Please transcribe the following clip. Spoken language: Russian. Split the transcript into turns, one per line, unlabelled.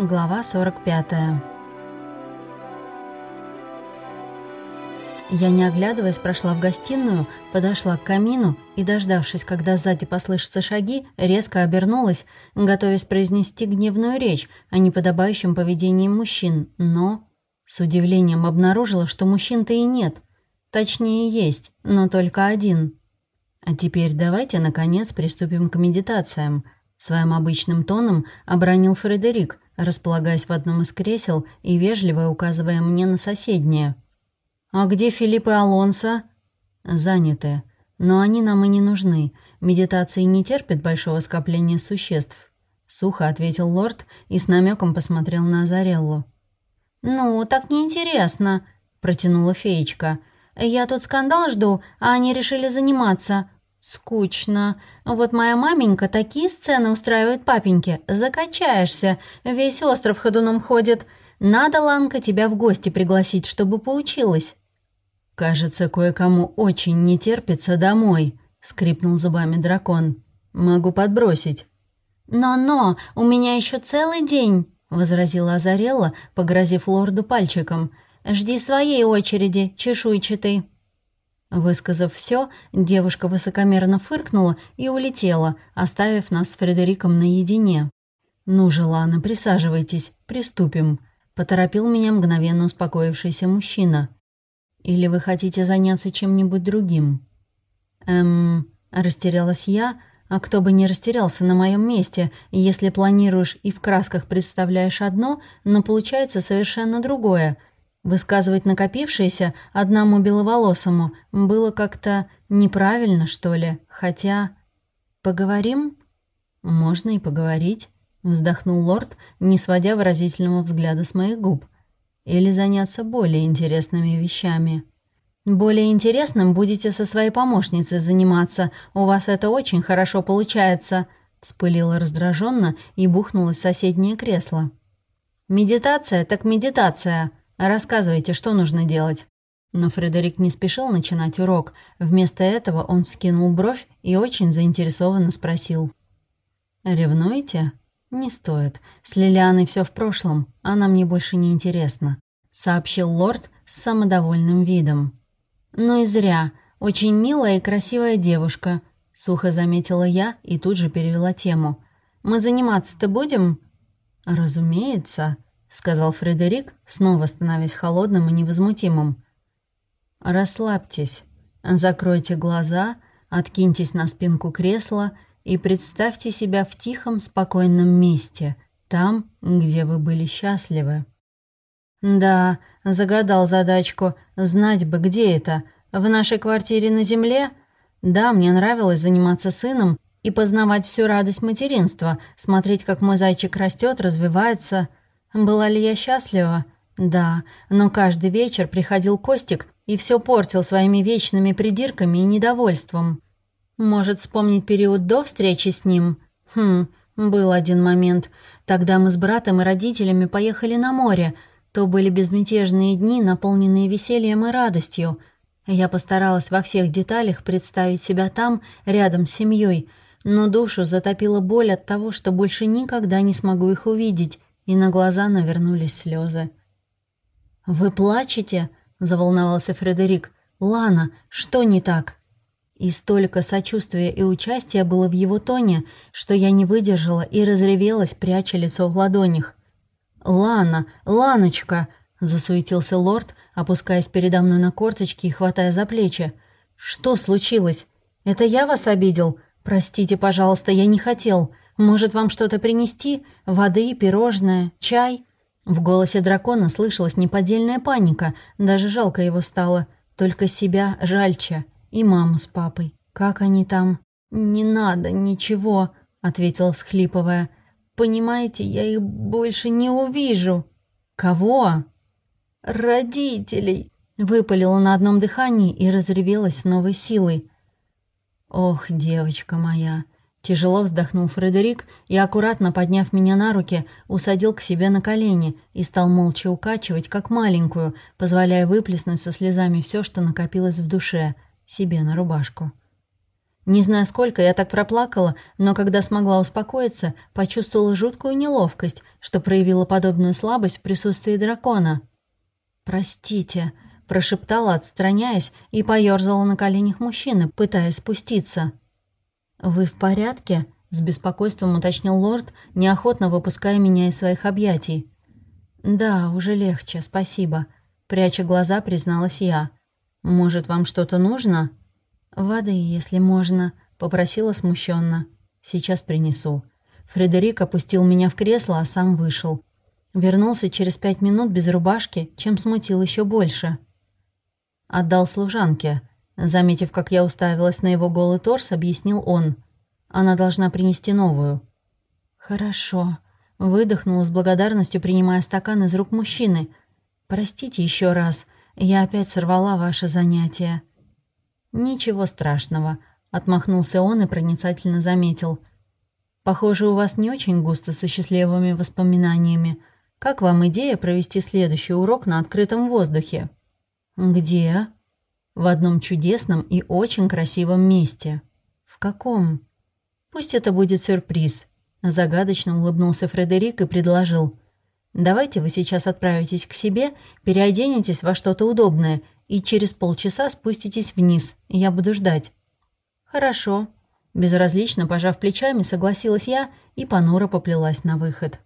Глава 45 Я, не оглядываясь, прошла в гостиную, подошла к камину и, дождавшись, когда сзади послышатся шаги, резко обернулась, готовясь произнести гневную речь о неподобающем поведении мужчин, но... С удивлением обнаружила, что мужчин-то и нет. Точнее, есть, но только один. А теперь давайте, наконец, приступим к медитациям. Своим обычным тоном обронил Фредерик, располагаясь в одном из кресел и вежливо указывая мне на соседнее. «А где Филипп и Алонсо?» «Заняты. Но они нам и не нужны. Медитации не терпят большого скопления существ». Сухо ответил лорд и с намеком посмотрел на Азареллу.
«Ну, так неинтересно», — протянула феечка. «Я тут скандал жду, а они решили заниматься. «Скучно. Вот моя маменька такие сцены устраивает папеньке. Закачаешься. Весь остров ходуном ходит. Надо, Ланка, тебя в гости пригласить, чтобы поучилась».
«Кажется, кое-кому очень не терпится домой», — скрипнул зубами дракон. «Могу подбросить».
«Но-но, у меня еще целый день», — возразила Азарелла, погрозив лорду пальчиком. «Жди своей очереди, чешуйчатый».
Высказав все, девушка высокомерно фыркнула и улетела, оставив нас с Фредериком наедине. «Ну же, Лана, присаживайтесь, приступим», — поторопил меня мгновенно успокоившийся мужчина. «Или вы хотите заняться чем-нибудь другим?» «Эм...» — растерялась я, а кто бы не растерялся на моем месте, если планируешь и в красках представляешь одно, но получается совершенно другое — Высказывать накопившееся одному беловолосому было как-то неправильно, что ли, хотя... «Поговорим?» «Можно и поговорить», — вздохнул лорд, не сводя выразительного взгляда с моих губ. «Или заняться более интересными вещами». «Более интересным будете со своей помощницей заниматься, у вас это очень хорошо получается», — вспылила раздраженно и бухнулось в соседнее кресло. «Медитация так медитация», Рассказывайте, что нужно делать». Но Фредерик не спешил начинать урок. Вместо этого он вскинул бровь и очень заинтересованно спросил. «Ревнуете?» «Не стоит. С Лилианой все в прошлом. Она мне больше не интересна», — сообщил лорд с самодовольным видом. «Ну и зря. Очень милая и красивая девушка», — сухо заметила я и тут же перевела тему. «Мы заниматься-то будем?» «Разумеется», сказал Фредерик, снова становясь холодным и невозмутимым. «Расслабьтесь, закройте глаза, откиньтесь на спинку кресла и представьте себя в тихом, спокойном месте, там, где вы были счастливы». «Да, загадал задачку, знать бы, где это, в нашей квартире на земле?» «Да, мне нравилось заниматься сыном и познавать всю радость материнства, смотреть, как мой зайчик растет, развивается». Была ли я счастлива? Да, но каждый вечер приходил Костик и все портил своими вечными придирками и недовольством. Может, вспомнить период до встречи с ним? Хм, был один момент. Тогда мы с братом и родителями поехали на море. То были безмятежные дни, наполненные весельем и радостью. Я постаралась во всех деталях представить себя там, рядом с семьей, но душу затопила боль от того, что больше никогда не смогу их увидеть и на глаза навернулись слезы. «Вы плачете?» — заволновался Фредерик. «Лана, что не так?» И столько сочувствия и участия было в его тоне, что я не выдержала и разревелась, пряча лицо в ладонях. «Лана, Ланочка!» — засуетился лорд, опускаясь передо мной на корточки и хватая за плечи. «Что случилось? Это я вас обидел? Простите, пожалуйста, я не хотел. Может, вам что-то принести? Воды, пирожное, чай?» В голосе дракона слышалась неподдельная паника, даже жалко его стало. Только себя жальче. И маму с папой. Как они там? «Не надо ничего», — ответила, всхлипывая. «Понимаете, я их больше не увижу». «Кого?» «Родителей», — выпалила на одном дыхании и разревелась с новой силой. «Ох, девочка моя, Тяжело вздохнул Фредерик и, аккуратно подняв меня на руки, усадил к себе на колени и стал молча укачивать, как маленькую, позволяя выплеснуть со слезами все, что накопилось в душе, себе на рубашку. Не знаю, сколько я так проплакала, но когда смогла успокоиться, почувствовала жуткую неловкость, что проявила подобную слабость в присутствии дракона. «Простите», – прошептала, отстраняясь, и поёрзала на коленях мужчины, пытаясь спуститься. «Вы в порядке?» – с беспокойством уточнил лорд, неохотно выпуская меня из своих объятий. «Да, уже легче, спасибо», – пряча глаза, призналась я. «Может, вам что-то нужно?» «Воды, если можно», — попросила смущенно. «Сейчас принесу». Фредерик опустил меня в кресло, а сам вышел. Вернулся через пять минут без рубашки, чем смутил еще больше. Отдал служанке. Заметив, как я уставилась на его голый торс, объяснил он. Она должна принести новую. «Хорошо», — выдохнула с благодарностью, принимая стакан из рук мужчины. «Простите еще раз, я опять сорвала ваше занятие». «Ничего страшного», — отмахнулся он и проницательно заметил. «Похоже, у вас не очень густо со счастливыми воспоминаниями. Как вам идея провести следующий урок на открытом воздухе?» «Где?» «В одном чудесном и очень красивом месте». «В каком?» «Пусть это будет сюрприз», — загадочно улыбнулся Фредерик и предложил. «Давайте вы сейчас отправитесь к себе, переоденетесь во что-то удобное и через полчаса спуститесь вниз, я буду ждать». «Хорошо». Безразлично пожав плечами, согласилась я и понуро поплелась на выход.